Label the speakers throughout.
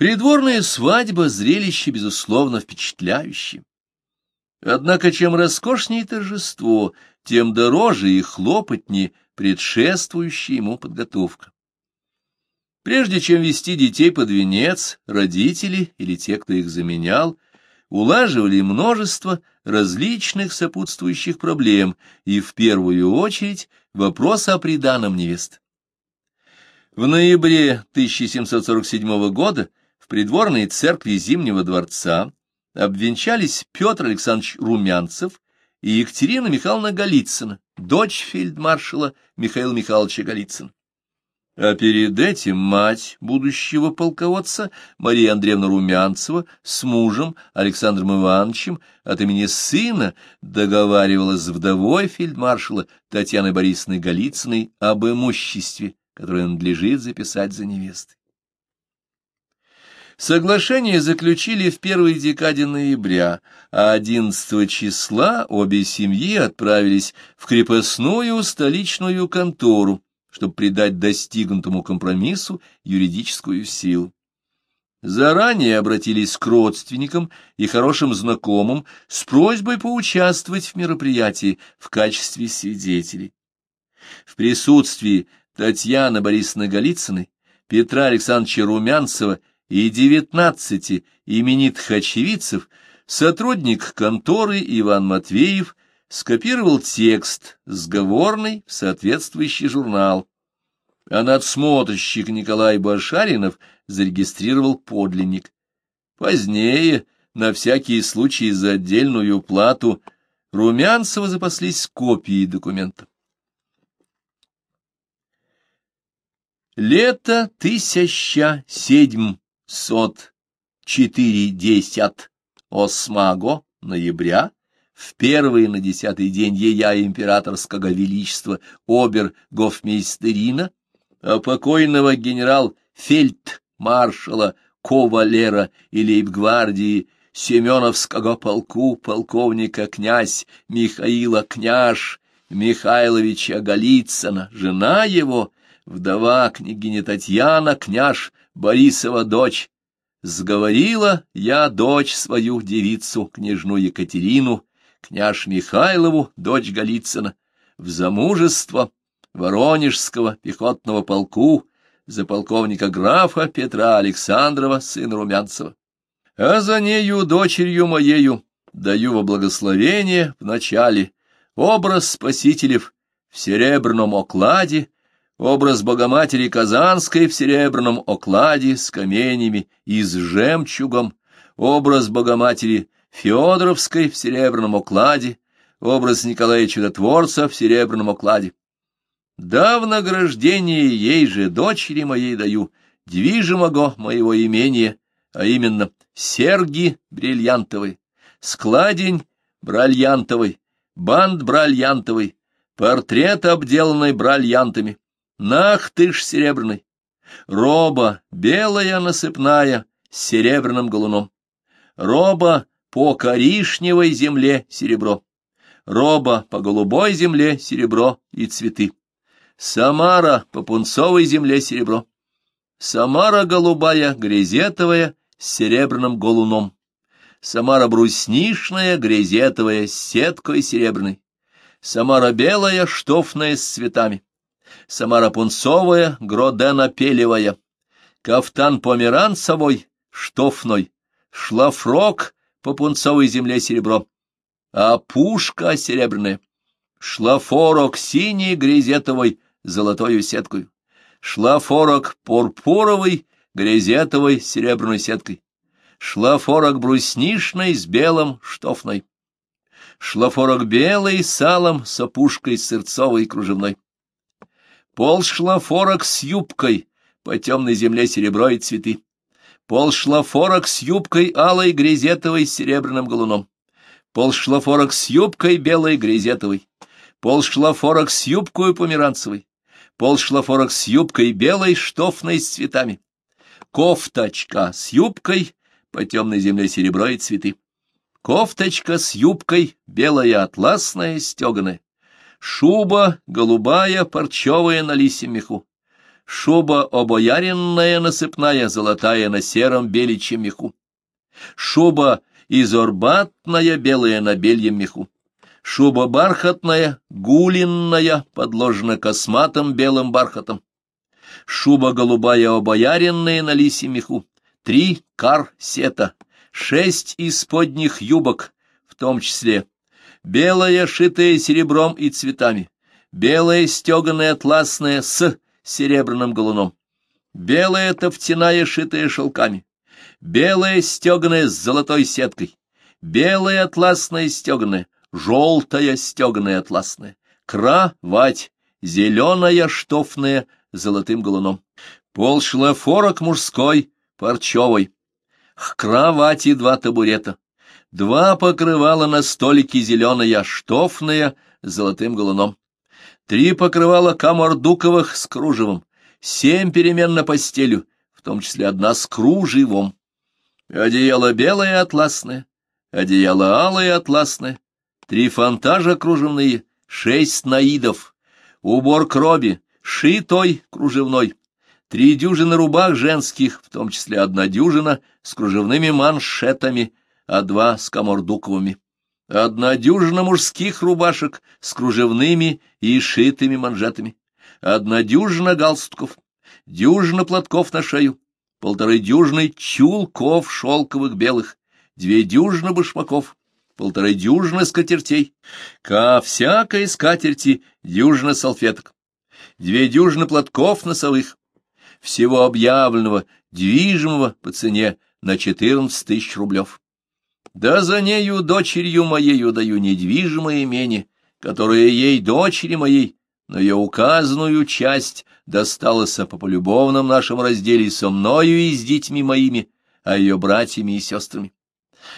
Speaker 1: Придворная свадьба — зрелище, безусловно, впечатляющее. Однако чем роскошнее торжество, тем дороже и хлопотнее предшествующая ему подготовка. Прежде чем вести детей под венец, родители или те, кто их заменял, улаживали множество различных сопутствующих проблем и, в первую очередь, вопрос о приданом невест. В ноябре 1747 года придворной церкви Зимнего дворца обвенчались Петр Александрович Румянцев и Екатерина Михайловна Голицына, дочь фельдмаршала Михаила Михайловича Голицына. А перед этим мать будущего полководца Мария Андреевна Румянцева с мужем Александром Ивановичем от имени сына договаривалась с вдовой фельдмаршала Татьяной Борисовной Голицыной об имуществе, которое надлежит записать за невестой. Соглашение заключили в первой декаде ноября, а 11 числа обе семьи отправились в крепостную столичную контору, чтобы придать достигнутому компромиссу юридическую силу. Заранее обратились к родственникам и хорошим знакомым с просьбой поучаствовать в мероприятии в качестве свидетелей. В присутствии Татьяны Борисовны Голицыной, Петра Александровича Румянцева и девятнадцати именитых очевидцев сотрудник конторы Иван Матвеев скопировал текст сговорный в соответствующий журнал, а надсмотрщик Николай Башаринов зарегистрировал подлинник. Позднее, на всякий случай за отдельную плату, Румянцева запаслись копией документа. Лето тысяча седьм сот четыре-десят осьмаго ноября. В первый на десятый день ея императорского величества обер-гофмейстерина, а покойного генерал-фельдмаршала Ковалера и лейб-гвардии Семеновского полку полковника князь Михаила княж Михайловича Голицына, жена его, вдова княгиня Татьяна, княж Борисова дочь, сговорила я дочь свою девицу, княжну Екатерину, княж Михайлову, дочь Голицына, в замужество Воронежского пехотного полку за полковника графа Петра Александрова, сына Румянцева. А за нею, дочерью моею, даю во благословение в начале образ спасителев в серебряном окладе, образ Богоматери Казанской в серебряном окладе с каменями и с жемчугом, образ Богоматери Федоровской в серебряном окладе, образ Николая Чудотворца в серебряном окладе. Да в награждение ей же, дочери моей, даю, движимого моего имения, а именно серьги бриллиантовой, складень бриллиантовый, бант бриллиантовый, портрет, обделанный бриллиантами, нахтыш серебряный, роба белая насыпная с серебряным голуном, роба по коричневой земле серебро, роба по голубой земле серебро и цветы, Самара по пунцовой земле серебро, Самара голубая, грезетовая, с серебряным голуном, Самара бруснишная, грезетовая, с сеткой серебряной, Самара белая, штофная, с цветами, Самара пунцовая, гродена пелевая, кафтан померанцевой, штофной, шлафрок по пунцовой земле серебро, а пушка серебряная, шлафорок синий грезетовой, золотою сеткой, шлафорок пурпуровый, грезетовой серебряной сеткой, шлафорок бруснишной с белым штофной, шлафорок белый салом с опушкой сырцовой кружевной Пол шлафорок с юбкой, по темной земле серебро и цветы. Пол шлафорок с юбкой алой грезетовой с серебряным голуном. Пол шлафорок с юбкой белой грезетовой. Пол шлафорок с юбкой померанцевой. Пол шлафорок с юбкой белой штофной с цветами. Кофточка с юбкой, по темной земле серебро и цветы. Кофточка с юбкой, белая атласная, стеганая шуба голубая, парчевая на лисьем меху, шуба обояренная насыпная, золотая на сером беличьем меху, шуба изорбатная, белая на бельем меху, шуба бархатная, гулинная, подложена косматым белым бархатом, шуба голубая обояренная на лисьем меху, три кар сета, шесть исподних юбок, в том числе белая, шитая серебром и цветами, белая стеганая атласная с серебряным галуном, белая тофтяная, шитая шелками, белая стеганая с золотой сеткой, белая атласная стеганая, желтая стеганая атласная, кровать, зеленая штофная золотым галуном, пол шлафорок мужской, парчевой, к кровати два табурета, два покрывала на столике зеленая штофная золотым галуном, три покрывала камордуковых с кружевом, семь перемен на постелю, в том числе одна с кружевом, одеяло белое атласное, одеяло алое атласное, три фонтажа кружевные, шесть наидов, убор кроби, шитой кружевной, три дюжины рубах женских, в том числе одна дюжина с кружевными маншетами, а два с камордуковыми, одна дюжина мужских рубашек с кружевными и шитыми манжетами, одна дюжина галстуков, дюжина платков на шею, полторы дюжины чулков шелковых белых, две дюжины башмаков, полторы дюжины скатертей, ко всякой скатерти дюжина салфеток, две дюжины платков носовых, всего объявленного, движимого по цене на четырнадцать тысяч рублев. Да за нею, дочерью моею, даю недвижимое имение, которое ей, дочери моей, на ее указанную часть досталось по полюбовном нашем разделе со мною и с детьми моими, а ее братьями и сестрами.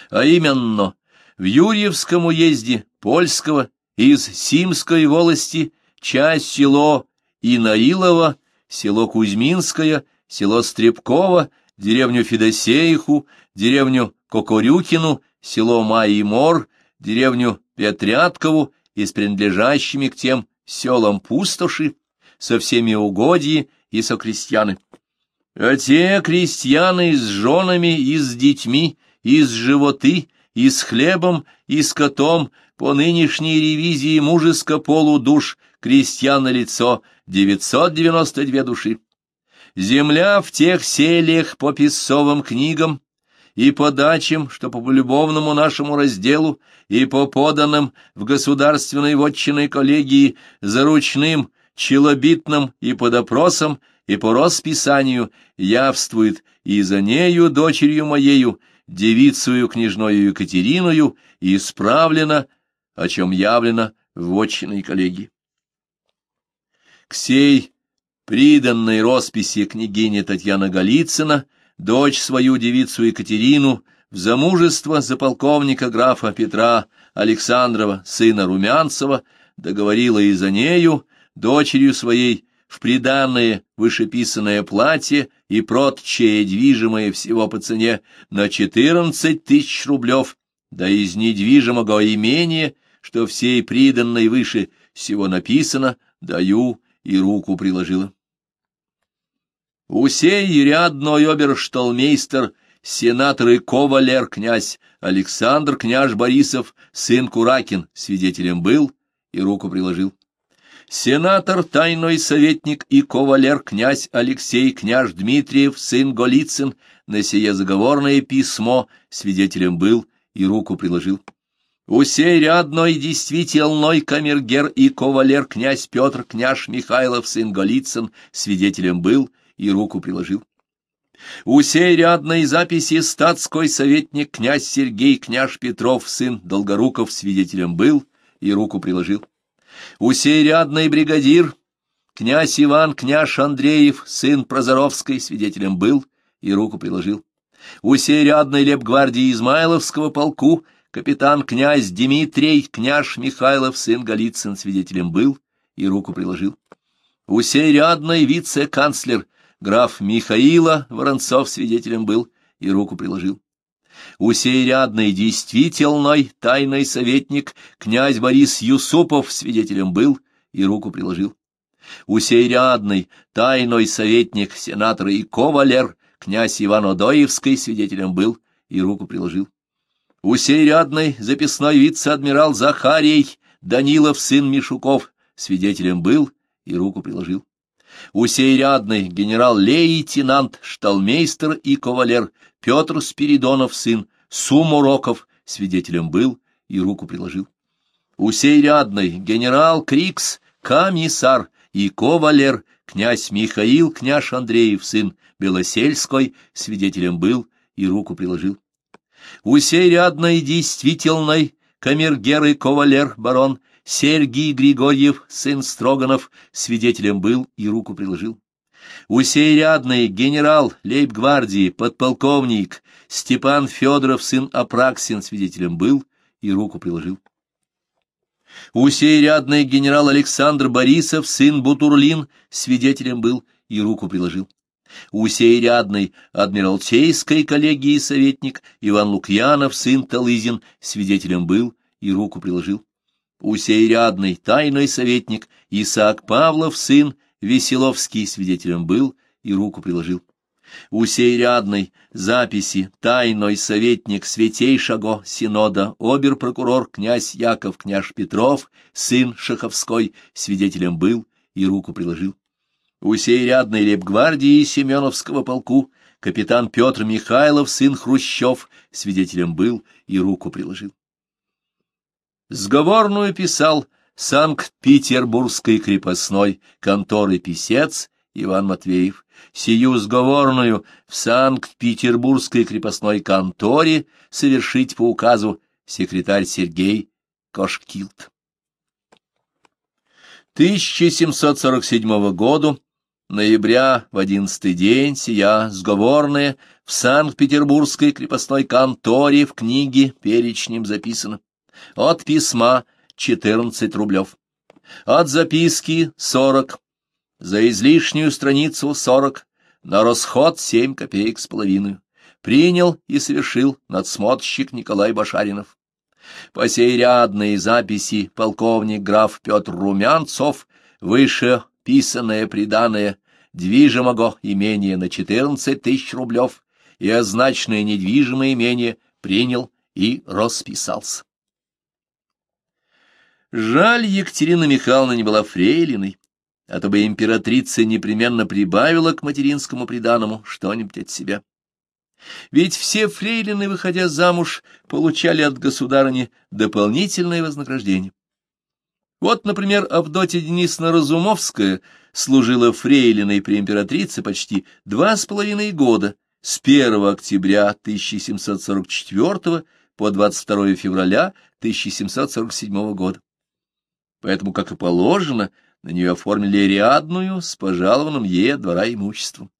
Speaker 1: А именно, в Юрьевском уезде Польского из Симской волости часть село Инаилово, село Кузьминское, село Стребково, деревню Федосеиху, деревню Кокорюкину, село Майи-Мор, деревню Петряткову и с принадлежащими к тем селам пустоши, со всеми угодьи и со крестьяны. А те крестьяны с женами и с детьми, и с животы, и с хлебом, и с котом, по нынешней ревизии мужеско полу душ, крестьян на лицо, 992 души. Земля в тех селях по писцовым книгам и по дачам, что по любовному нашему разделу, и по поданным в государственной вотчиной коллегии заручным, челобитным и по допросам, и по расписанию явствует и за нею, дочерью моею, девицею княжною Екатериною, и исправлено, о чем явлено в вотчиной коллегии. К сей приданной росписи княгиня Татьяна Голицына, дочь свою девицу Екатерину, в замужество за полковника графа Петра Александрова, сына Румянцева, договорила и за нею, дочерью своей, в приданное вышеписанное платье и прочее движимое всего по цене на четырнадцать тысяч рублев, да из недвижимого имения, что всей приданной выше всего написано, даю и руку приложила. Усей рядной обершталмейстер, сенатор и ковалер князь Александр княж Борисов, сын Куракин, свидетелем был и руку приложил. Сенатор, тайной советник и ковалер князь Алексей княж Дмитриев, сын Голицын, на сие заговорное письмо свидетелем был и руку приложил. Усей рядной действительной камергер и ковалер князь Петр, княж Михайлов, сын Голицын, свидетелем был и руку приложил. У сей рядной записи статской советник князь Сергей, княж Петров, сын Долгоруков, свидетелем был и руку приложил. У сей рядной бригадир князь Иван, княж Андреев, сын Прозоровской, свидетелем был и руку приложил. У сей рядной лепгвардии Измайловского полку капитан князь Дмитрий, княж Михайлов, сын Голицын, свидетелем был и руку приложил. У сей рядной вице-канцлер Граф Михаила Воронцов свидетелем был и руку приложил. У сей рядной действительной тайный советник князь Борис Юсупов свидетелем был и руку приложил. Усейрядный, тайной советник сенатора и ковалер, князь Иван Одоевский свидетелем был и руку приложил. Усейрядный, записной вице-адмирал Захарий, Данилов, сын Мишуков, свидетелем был и руку приложил. Усейрядный, генерал-лейтенант, шталмейстер и ковалер, Петр Спиридонов, сын Сумуроков, свидетелем был и руку приложил. Усейрядный, генерал Крикс, комиссар и ковалер, князь Михаил, княж Андреев, сын Белосельской, свидетелем был и руку приложил. Усейрядный, действительный, камергер и ковалер, барон, Сергий Григорьев, сын Строганов, свидетелем был и руку приложил. Усейрядный генерал лейб-гвардии, подполковник Степан Федоров, сын Апраксин, свидетелем был и руку приложил. Усейрядный генерал Александр Борисов, сын Бутурлин, свидетелем был и руку приложил. Усейрядный адмиралтейской коллегии советник Иван Лукьянов, сын Талызин, свидетелем был и руку приложил. Усейрядный тайный советник Исаак Павлов, сын Веселовский, свидетелем был и руку приложил. Усейрядный записи тайной советник Святейшего Синода, обер-прокурор князь Яков, княж Петров, сын Шаховской, свидетелем был и руку приложил. Усейрядный лейб-гвардии Семеновского полку, капитан Петр Михайлов, сын Хрущев, свидетелем был и руку приложил. Сговорную писал Санкт-Петербургской крепостной конторы писец Иван Матвеев, сию сговорную в Санкт-Петербургской крепостной конторе совершить по указу секретарь Сергей Кошкилт. 1747 году, ноября, в одиннадцатый день, сия сговорная в Санкт-Петербургской крепостной конторе в книге перечнем записано. От письма четырнадцать рублев. От записки сорок. За излишнюю страницу сорок. На расход семь копеек с половиной. Принял и совершил надсмотрщик Николай Башаринов. По сей рядной записи полковник граф Петр Румянцов, выше писанное приданное движимого имения на четырнадцать тысяч рублев и означенное недвижимое имение принял и расписался. Жаль, Екатерина Михайловна не была фрейлиной, а то бы императрица непременно прибавила к материнскому приданому что-нибудь от себя. Ведь все фрейлины, выходя замуж, получали от государыни дополнительное вознаграждение. Вот, например, Авдотья Денисовна Разумовская служила фрейлиной при императрице почти два с половиной года, с 1 октября 1744 по 22 февраля 1747 года поэтому, как и положено, на нее оформили рядную с пожалованным ей двора имуществом.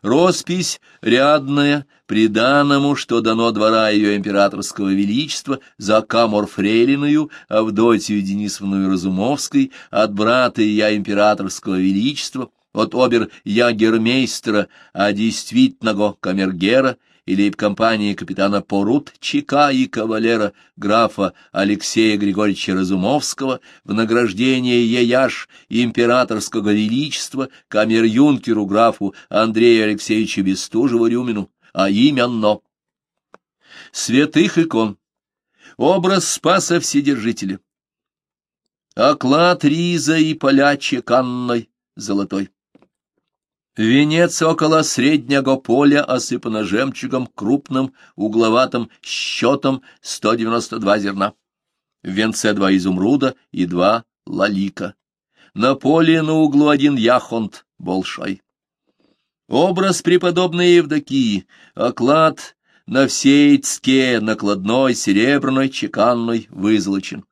Speaker 1: Роспись рядная, приданному, что дано двора ее императорского величества, за камер-фрейлиною Авдотью Денисовну Разумовской, от брата ея императорского величества, от обер-ягермейстера, а действительного камергера, или в компании капитана Порут-Чика и кавалера графа Алексея Григорьевича Разумовского в награждение Яяш императорского величества камер-юнкеру графу Андрею Алексеевичу Бестужеву-Рюмину, а именно святых икон, образ Спаса Вседержителя, оклад риза и поля чеканной золотой. Венец около среднего поля осыпано жемчугом крупным, угловатым счетом 192 зерна. В венце два изумруда и два лалика. На поле на углу один яхонт большой. Образ преподобной Евдокии, оклад на всей цке накладной серебряной чеканной вызолочен.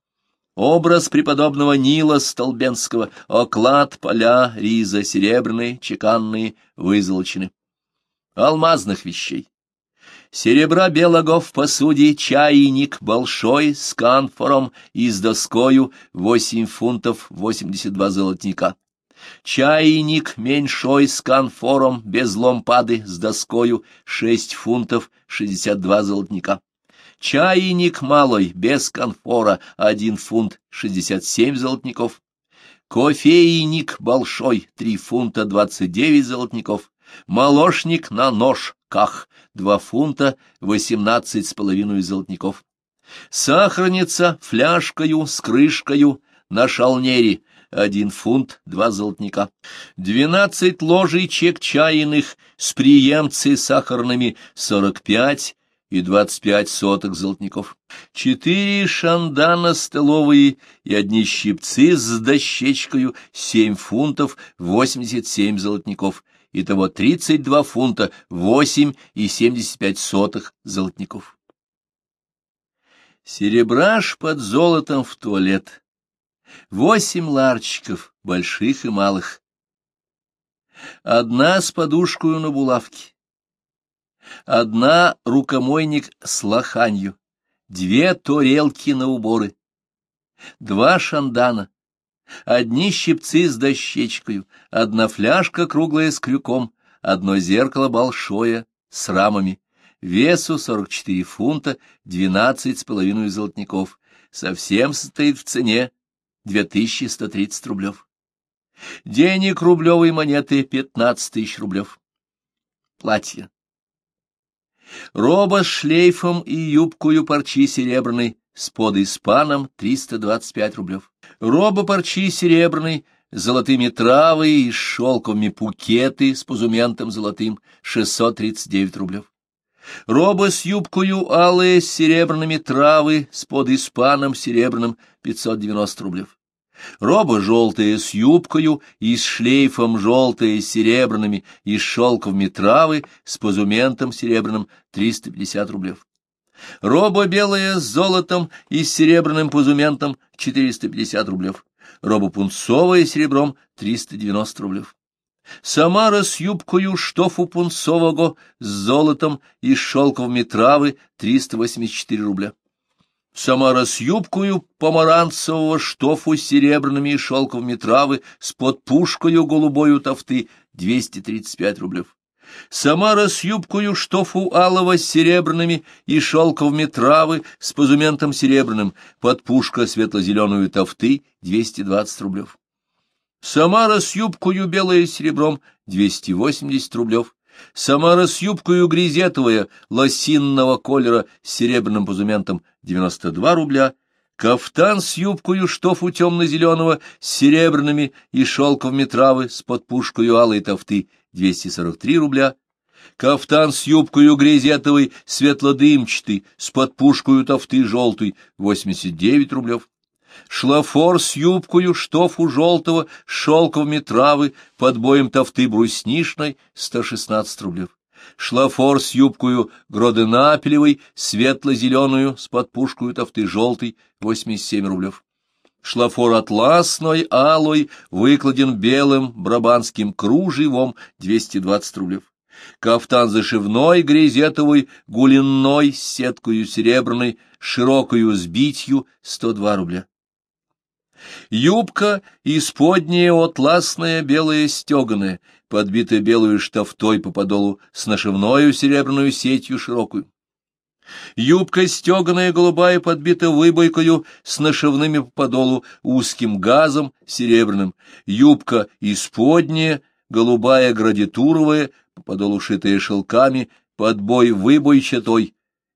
Speaker 1: Образ преподобного Нила Столбенского, оклад, поля, риза, серебряные, чеканные, вызолочены. Алмазных вещей. Серебра белого в посуде, чайник большой с канфором и с доскою, восемь фунтов восемьдесят два золотника. Чайник меньшой с канфором, без ломпады, с доскою, шесть фунтов шестьдесят два золотника. Чайник малый, без конфора, один фунт шестьдесят семь золотников. кофейник большой, три фунта двадцать девять золотников, молочник на ножках, два фунта восемнадцать с половиной золотников, сахарница фляжкою с крышкою на шалнере, один фунт, два золотника, двенадцать ложечек чайных с приемцы сахарными, сорок пять и двадцать пять соток золотников, четыре шандана столовые и одни щипцы с дощечкою, семь фунтов, восемьдесят семь золотников, итого тридцать два фунта, восемь и семьдесят пять сотых золотников. Серебраж под золотом в туалет восемь ларчиков, больших и малых. Одна с подушкой на булавке, одна рукомойник с лоханью, две тарелки на уборы, два шандана, одни щипцы с дощечкой, одна фляжка круглая с крюком, одно зеркало большое с рамами, весу сорок четыре фунта, двенадцать с половиной золотников, совсем состоит в цене 2130 рублев. Денег рублевой монеты 15 тысяч рублев. Платье. Роба с шлейфом и юбкою парчи серебряной с подиспаном 325 рублев. Роба парчи серебряной золотыми травы и шелковыми пукеты с пузументом золотым 639 рублев. Роба с юбкою алые с серебряными травы с подиспаном серебряным 590 рублев. Роба желтая с юбкою и с шлейфом желтая с серебряными и с шелковыми травы с позументом серебряным 350 рублев. Роба белая с золотом и с серебряным позументом 450 рублев. Роба пунцовая серебром 390 рублев. Самара с юбкою штофу пунцового с золотом и с шелковыми травы 384 рубля. Самара с юбкою помаранцевого штофу с серебряными и шелковыми травы с подпушкою голубою тофты 235 рублев. Самара с юбкою штофу алого с серебряными и шелковыми травы с позументом серебряным, подпушка светло-зеленую тофты 220 рублев. Самара с юбкою белое серебром 280 рублев. Самара с юбкою грезетовая, лосинного колера с серебряным позументом 92 рубля, кафтан с юбкою штофу темно-зеленого с серебряными и шелковыми травы с подпушкою алой тофты 243 рубля, кафтан с юбкою грезетовой светло-дымчатый с подпушкою тофты желтой 89 рублев, шлафор с юбкою штофу желтого шелковыми травы под боем тофты бруснишной 116 рублев шлафор с юбкою гроденапелевой, светло-зеленую, с подпушкою тофты желтой, 87 рублев. Шлафор атласной, алой, выкладен белым брабанским кружевом, 220 рублев. Кафтан зашивной, грезетовый, гулинной, с сеткою серебряной, широкою сбитью, 102 рубля. Юбка исподняя атласная белая стеганая, подбитая белую штафтой по подолу с нашивною серебряную сетью широкую. Юбка стеганая голубая подбита выбойкою с нашивными по подолу узким газом серебряным. Юбка исподняя, голубая градитуровая, по подолу шитая шелками, подбой выбойчатой,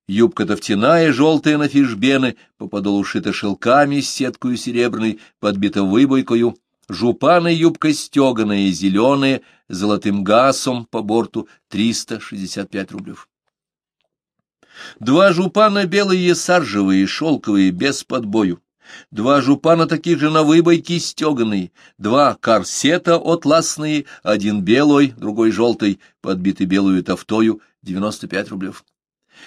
Speaker 1: Юбка тофтяная, желтая на фишбены, по подолу шита шелками с сеткою серебряной, подбита выбойкою, жупаны юбка стеганая, зеленая, золотым газом по борту 365 рублев. Два жупана белые саржевые, шелковые, без подбою. Два жупана таких же на выбойке стеганые, два корсета атласные, один белый, другой желтый, подбитый белую тофтою, 95 рублев.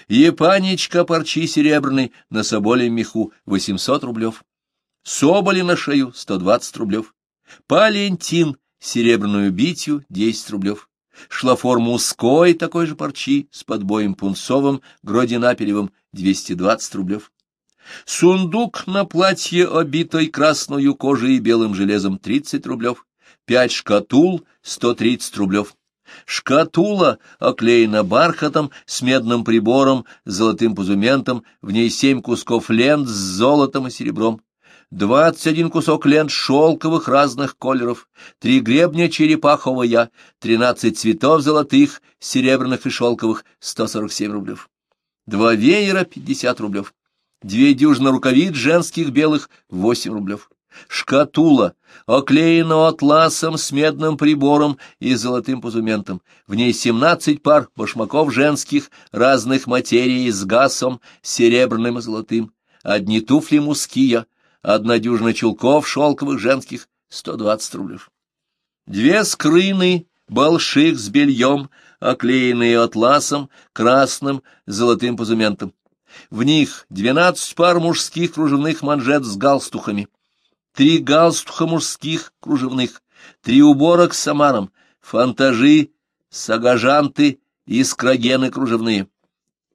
Speaker 1: Епанечка парчи серебряный на соболем меху восемьсот рублев. Соболи на шею сто двадцать рублев. Палентин серебряную битью десять рублев. Шлафор мужской такой же парчи с подбоем пунцовым, гродинапелевым двадцать рублев. Сундук на платье, обитой красною кожей и белым железом, тридцать рублев. Пять шкатул, сто тридцать рублев. Шкатула оклеена бархатом с медным прибором, с золотым пузументом, в ней семь кусков лент с золотом и серебром. двадцать один кусок лент шелковых разных колеров, три гребня черепаховая, тринадцать цветов золотых, серебряных и шелковых, сто сорок семь рублев, два веера, пятьдесят рублев, две дюжины рукавиц женских белых, восемь рублев шкатула, оклеена атласом с медным прибором и золотым позументом. В ней семнадцать пар башмаков женских разных материй с гасом, серебряным и золотым, одни туфли муския, одна дюжина чулков шелковых женских, сто двадцать рублев. Две скрыны больших с бельем, оклеенные атласом, красным, золотым позументом. В них двенадцать пар мужских кружевных манжет с галстухами три галстуха мужских кружевных, три убора к самарам, фантажи, сагажанты и скрогены кружевные,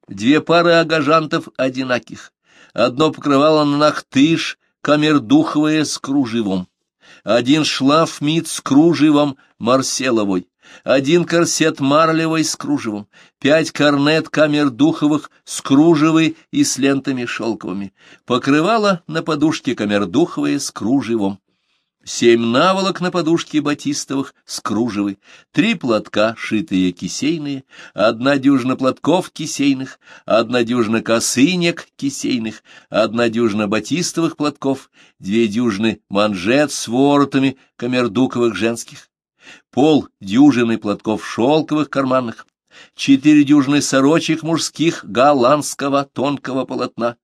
Speaker 1: две пары агажантов одинаких, одно покрывало на нахтыш, камердуховое с кружевом, один шлафмит с кружевом марселовой, один корсет марлевый с кружевом, пять корнет камер духовых с кружевой и с лентами шелковыми, покрывало на подушке камердуховые с кружевом, семь наволок на подушке батистовых с кружевой, три платка, шитые кисейные, одна дюжина платков кисейных, одна дюжина косынек кисейных, одна дюжина батистовых платков, две дюжины манжет с воротами камердуковых женских, пол дюжины платков шелковых карманных, четыре дюжины сорочек мужских голландского тонкого полотна,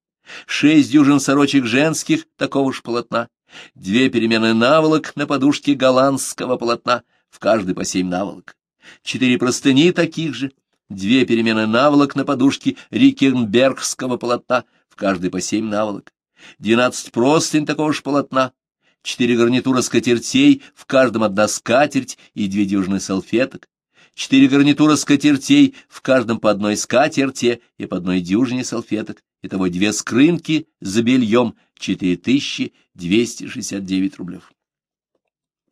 Speaker 1: шесть дюжин сорочек женских такого же полотна, две перемены наволок на подушке голландского полотна, в каждой по семь наволок, четыре простыни таких же, две перемены наволок на подушке рикенбергского полотна, в каждой по семь наволок, двенадцать простынь такого же полотна, четыре гарнитура скатертей, в каждом одна скатерть и две дюжины салфеток, четыре гарнитура скатертей, в каждом по одной скатерти и по одной дюжине салфеток, итого две скрынки за бельем, четыре тысячи двести шестьдесят девять рублев.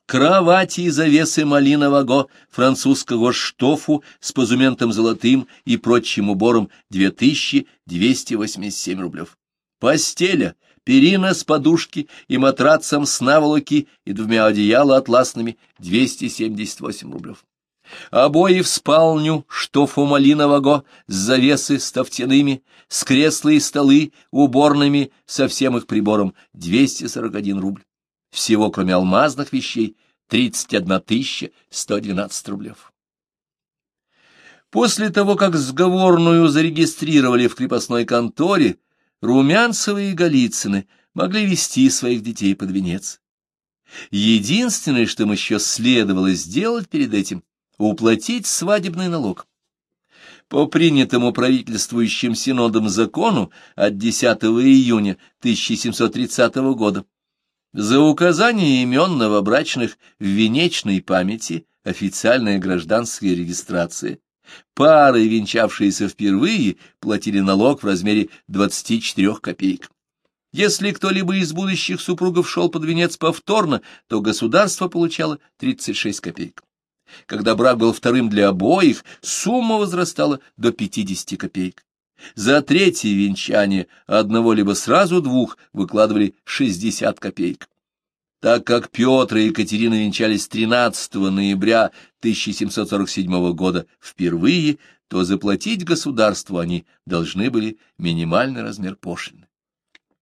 Speaker 1: Кровати и завесы малинового французского штофу с позументом золотым и прочим убором две тысячи двести восемьдесят семь рублев. Постеля — перина с подушки и матрацем с наволоки и двумя одеяла атласными — 278 рублев. Обои в спальню, штофу малинового, с завесы с тофтяными, с кресла и столы, уборными, со всем их прибором — 241 рубль. Всего, кроме алмазных вещей, 31 тысяча 112 рублев. После того, как сговорную зарегистрировали в крепостной конторе, Румянцевы и Голицыны могли вести своих детей под венец. Единственное, что им еще следовало сделать перед этим — уплатить свадебный налог. По принятому правительствующим синодом закону от 10 июня 1730 года за указание имен новобрачных в венечной памяти официальная гражданская регистрация Пары, венчавшиеся впервые, платили налог в размере 24 копеек. Если кто-либо из будущих супругов шел под венец повторно, то государство получало 36 копеек. Когда брак был вторым для обоих, сумма возрастала до 50 копеек. За третье венчание одного либо сразу двух выкладывали 60 копеек. Так как Петр и Екатерина венчались 13 ноября 1747 года впервые, то заплатить государству они должны были минимальный размер пошлины.